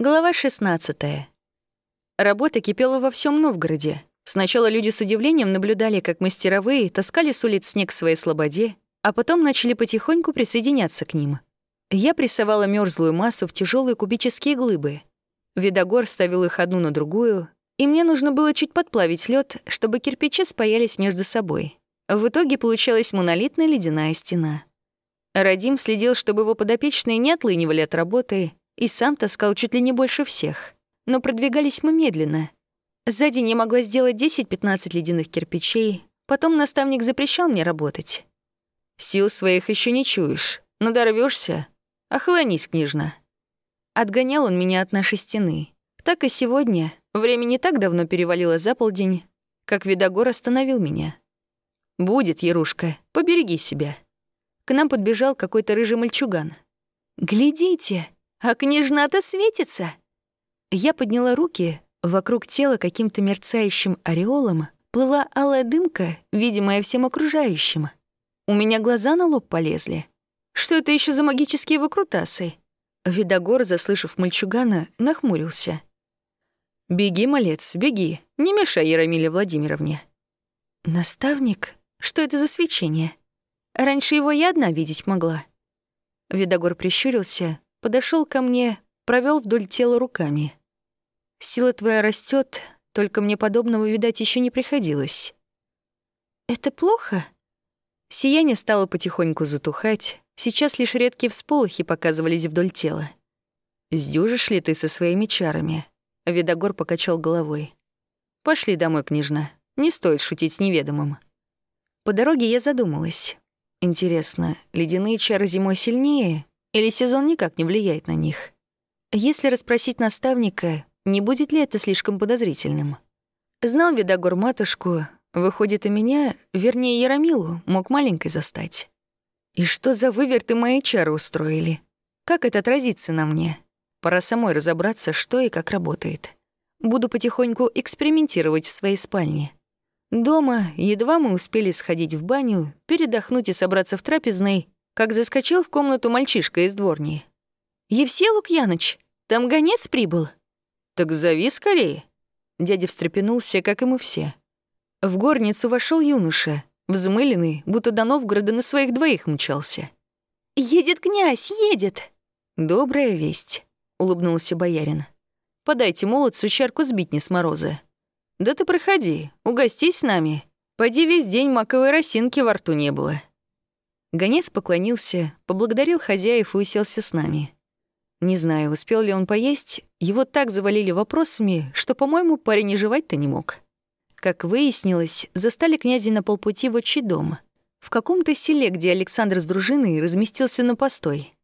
Глава 16. Работа кипела во всем Новгороде. Сначала люди с удивлением наблюдали, как мастеровые таскали с улиц снег в своей слободе, а потом начали потихоньку присоединяться к ним. Я прессовала мерзлую массу в тяжелые кубические глыбы. Видогор ставил их одну на другую, и мне нужно было чуть подплавить лед, чтобы кирпичи спаялись между собой. В итоге получалась монолитная ледяная стена. Радим следил, чтобы его подопечные не отлынивали от работы, и сам таскал чуть ли не больше всех. Но продвигались мы медленно. За день я могла сделать 10-15 ледяных кирпичей, потом наставник запрещал мне работать. Сил своих еще не чуешь, надорвешься, охлонись, княжна. Отгонял он меня от нашей стены. Так и сегодня, время не так давно перевалило за полдень, как Видогор остановил меня. «Будет, Ярушка, побереги себя». К нам подбежал какой-то рыжий мальчуган. «Глядите, а княжна-то светится!» Я подняла руки, Вокруг тела каким-то мерцающим ореолом плыла алая дымка, видимая всем окружающим. У меня глаза на лоб полезли. Что это еще за магические выкрутасы? Видогор, заслышав мальчугана, нахмурился. «Беги, малец, беги, не мешай Яромиле Владимировне». «Наставник? Что это за свечение? Раньше его я одна видеть могла». Видогор прищурился, подошел ко мне, провел вдоль тела руками. Сила твоя растет, только мне подобного видать еще не приходилось. Это плохо? Сияние стало потихоньку затухать, сейчас лишь редкие всполохи показывались вдоль тела. «Сдюжишь ли ты со своими чарами?» Видогор покачал головой. «Пошли домой, княжна. Не стоит шутить с неведомым». По дороге я задумалась. Интересно, ледяные чары зимой сильнее или сезон никак не влияет на них? Если расспросить наставника, не будет ли это слишком подозрительным? Знал Видогор матушку, выходит, и меня, вернее, Ярамилу, мог маленькой застать. И что за выверты мои чары устроили? Как это отразится на мне? Пора самой разобраться, что и как работает. Буду потихоньку экспериментировать в своей спальне. Дома едва мы успели сходить в баню, передохнуть и собраться в трапезной, как заскочил в комнату мальчишка из дворни. «Евсей Лукьяныч, там гонец прибыл!» «Так зови скорее!» Дядя встрепенулся, как и мы все. В горницу вошел юноша, взмыленный, будто до Новгорода на своих двоих мчался. «Едет князь, едет!» «Добрая весть», — улыбнулся боярин. «Подайте молодцу чарку сбитни с мороза». «Да ты проходи, угостись с нами. Пойди весь день маковой росинки во рту не было». Гонец поклонился, поблагодарил хозяев и уселся с нами. Не знаю, успел ли он поесть, его так завалили вопросами, что, по-моему, парень и жевать-то не мог. Как выяснилось, застали князя на полпути в отчий дом. В каком-то селе, где Александр с дружиной разместился на постой.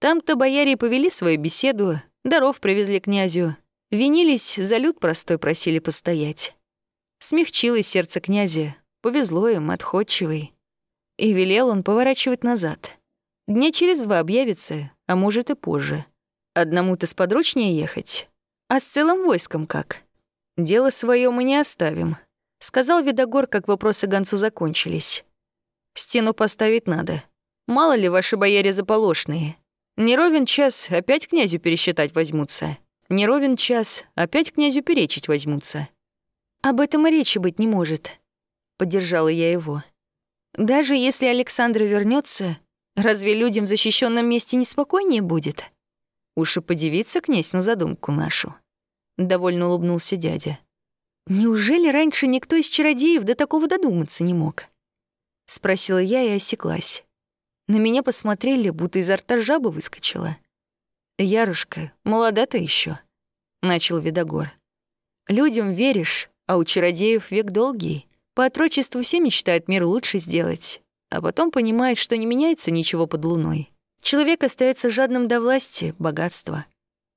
Там-то бояре повели свою беседу, даров привезли князю. Винились, за люд простой просили постоять. Смягчилось сердце князя, повезло им, отходчивый. И велел он поворачивать назад. Дня через два объявится, а может и позже. Одному-то сподручнее ехать. А с целым войском как? Дело свое мы не оставим. Сказал Видогор, как вопросы гонцу закончились. Стену поставить надо. Мало ли ваши бояре заполошные. Не ровен час, опять князю пересчитать возьмутся. Не ровен час, опять князю перечить возьмутся. Об этом и речи быть не может. Поддержала я его. Даже если Александр вернется, разве людям в защищенном месте неспокойнее будет? Уж и подивиться князь на задумку нашу. Довольно улыбнулся дядя. Неужели раньше никто из чародеев до такого додуматься не мог? Спросила я и осеклась. На меня посмотрели, будто изо рта жаба выскочила. «Ярушка, молода ты еще, начал Видогор. «Людям веришь, а у чародеев век долгий. По отрочеству все мечтают мир лучше сделать, а потом понимают, что не меняется ничего под луной. Человек остается жадным до власти, богатства.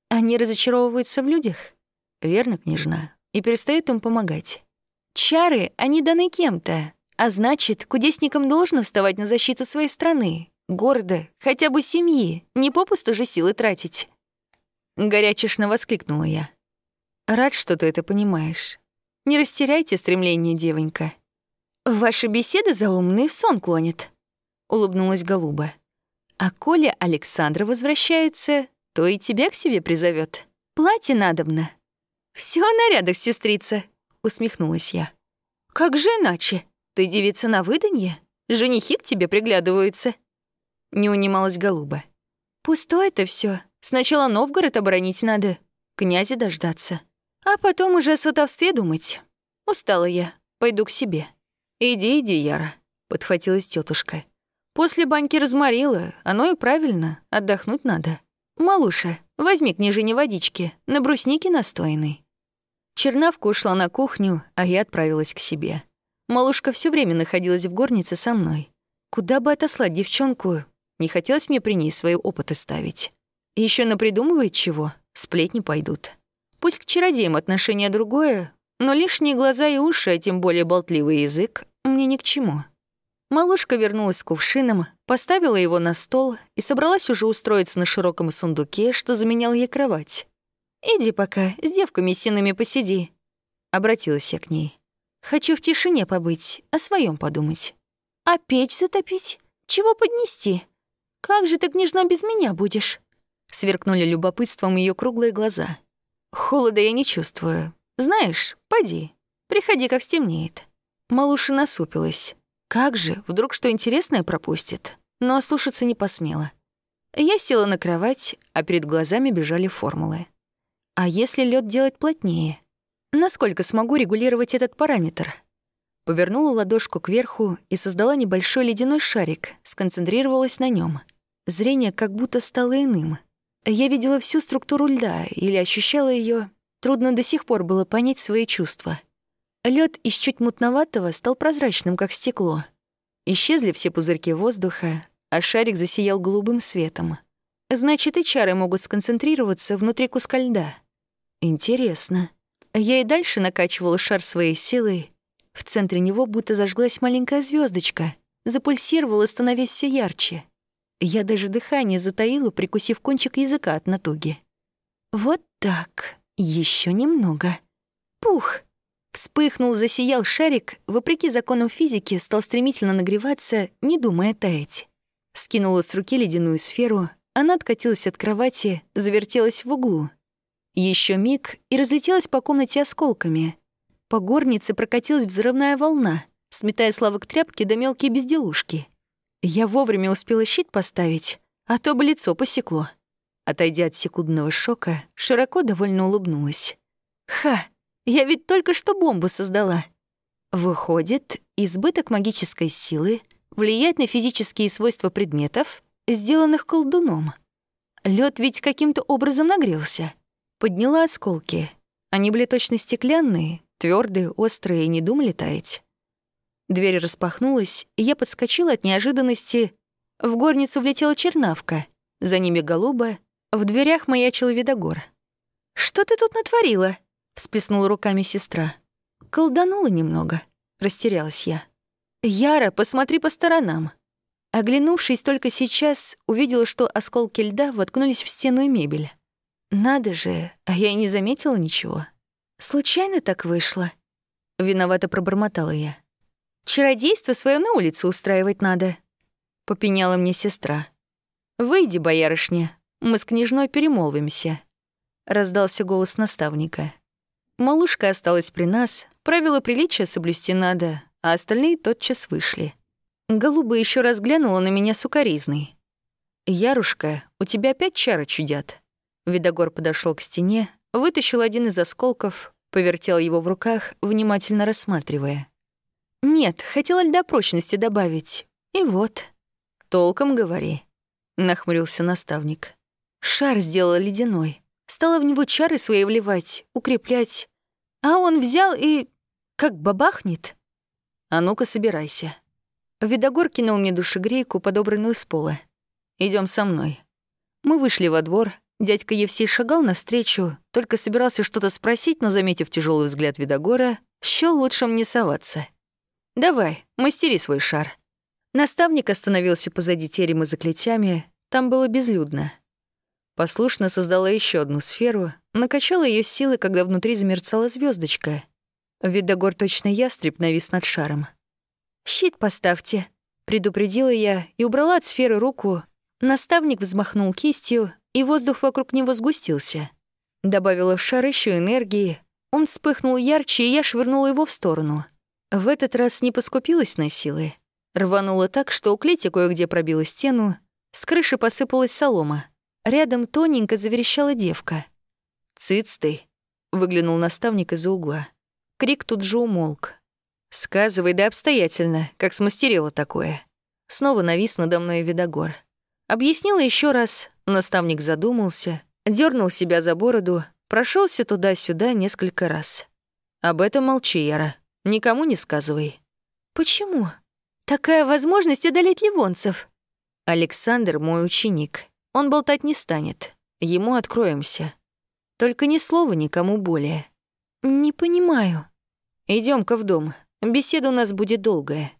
Они разочаровываются в людях. Верно, княжна, и перестают им помогать. Чары, они даны кем-то, а значит, кудесникам должно вставать на защиту своей страны, города, хотя бы семьи, не попусту же силы тратить. Горячечно воскликнула я. Рад, что ты это понимаешь. Не растеряйте стремление, девонька. Ваши беседы заумные в сон клонят, улыбнулась голуба. А коли Александра возвращается, то и тебя к себе призовет. Платье надобно». Все о нарядах, сестрица», — усмехнулась я. «Как же иначе? Ты девица на выданье? Женихи к тебе приглядываются». Не унималась голуба. «Пустое это все. Сначала Новгород оборонить надо, князя дождаться. А потом уже о сватовстве думать. Устала я, пойду к себе». «Иди, иди, Яра», — подхватилась тетушка. «После баньки разморила, оно и правильно, отдохнуть надо. Малуша, возьми княжине водички, на бруснике настойной». Чернавка ушла на кухню, а я отправилась к себе. Малушка все время находилась в горнице со мной. Куда бы отослать девчонку, не хотелось мне при ней свои опыты ставить. Еще напридумывает чего, сплетни пойдут. Пусть к чародеям отношение другое, но лишние глаза и уши, а тем более болтливый язык, мне ни к чему. Малушка вернулась с кувшином, поставила его на стол и собралась уже устроиться на широком сундуке, что заменял ей кровать. «Иди пока, с девками сиными посиди», — обратилась я к ней. «Хочу в тишине побыть, о своем подумать. А печь затопить? Чего поднести? Как же ты, княжна, без меня будешь?» Сверкнули любопытством ее круглые глаза. «Холода я не чувствую. Знаешь, поди, приходи, как стемнеет». Малуша насупилась. Как же, вдруг что интересное пропустит? Но ослушаться не посмела. Я села на кровать, а перед глазами бежали формулы. А если лед делать плотнее? Насколько смогу регулировать этот параметр? Повернула ладошку кверху и создала небольшой ледяной шарик, сконцентрировалась на нем. Зрение как будто стало иным. Я видела всю структуру льда или ощущала ее. Трудно до сих пор было понять свои чувства. Лед из чуть мутноватого стал прозрачным, как стекло. Исчезли все пузырьки воздуха, а шарик засиял голубым светом. Значит, и чары могут сконцентрироваться внутри куска льда. Интересно. Я и дальше накачивала шар своей силой. В центре него будто зажглась маленькая звездочка, запульсировала, становясь все ярче. Я даже дыхание затаила, прикусив кончик языка от натуги. Вот так. Еще немного. Пух! Вспыхнул, засиял шарик, вопреки законам физики, стал стремительно нагреваться, не думая таять. Скинула с руки ледяную сферу, она откатилась от кровати, завертелась в углу — еще миг и разлетелась по комнате осколками. По горнице прокатилась взрывная волна, сметая славок тряпки до мелкие безделушки. Я вовремя успела щит поставить, а то бы лицо посекло. Отойдя от секундного шока, широко довольно улыбнулась. «Ха! Я ведь только что бомбу создала!» Выходит, избыток магической силы влияет на физические свойства предметов, сделанных колдуном. Лед ведь каким-то образом нагрелся. Подняла осколки. Они были точно стеклянные, твердые, острые и не думали таять. Дверь распахнулась, и я подскочила от неожиданности. В горницу влетела чернавка, за ними голуба, в дверях маячил видогор. «Что ты тут натворила?» — всплеснула руками сестра. Колданула немного, растерялась я. «Яра, посмотри по сторонам». Оглянувшись только сейчас, увидела, что осколки льда воткнулись в стену и мебель. Надо же, а я и не заметила ничего. Случайно так вышло. Виновато пробормотала я. Чародейство свое на улицу устраивать надо. Попеняла мне сестра. Выйди, боярышня, мы с княжной перемолвимся. Раздался голос наставника. Малушка осталась при нас, правила приличия соблюсти надо, а остальные тотчас вышли. Голуба еще раз глянула на меня сукоризной. «Ярушка, у тебя опять чары чудят?» Видогор подошел к стене, вытащил один из осколков, повертел его в руках, внимательно рассматривая. «Нет, хотела льда прочности добавить. И вот. Толком говори», — нахмурился наставник. Шар сделала ледяной. Стала в него чары свои вливать, укреплять. А он взял и... как бабахнет. А ну-ка, собирайся. Видогор кинул мне душегрейку, подобранную с пола. Идем со мной. Мы вышли во двор, Дядька Евсей шагал навстречу, только собирался что-то спросить, но, заметив тяжелый взгляд Видогора, счёл лучшим не соваться. «Давай, мастери свой шар». Наставник остановился позади терема за клетями, там было безлюдно. Послушно создала еще одну сферу, накачала ее силы, когда внутри замерцала звездочка. Видогор точно ястреб навис над шаром. «Щит поставьте», — предупредила я и убрала от сферы руку. Наставник взмахнул кистью, и воздух вокруг него сгустился. Добавила в шар еще энергии. Он вспыхнул ярче, и я швырнула его в сторону. В этот раз не поскупилась на силы. Рванула так, что у клети кое-где пробила стену, с крыши посыпалась солома. Рядом тоненько заверещала девка. «Цыц ты!» — выглянул наставник из-за угла. Крик тут же умолк. «Сказывай да обстоятельно, как смастерила такое». Снова навис надо мной Видогор. Объяснила еще раз, наставник задумался, дернул себя за бороду, прошелся туда-сюда несколько раз. «Об этом молчи, Яра. Никому не сказывай». «Почему? Такая возможность одолеть ливонцев». «Александр мой ученик. Он болтать не станет. Ему откроемся. Только ни слова никому более». «Не понимаю». идем ка в дом. Беседа у нас будет долгая».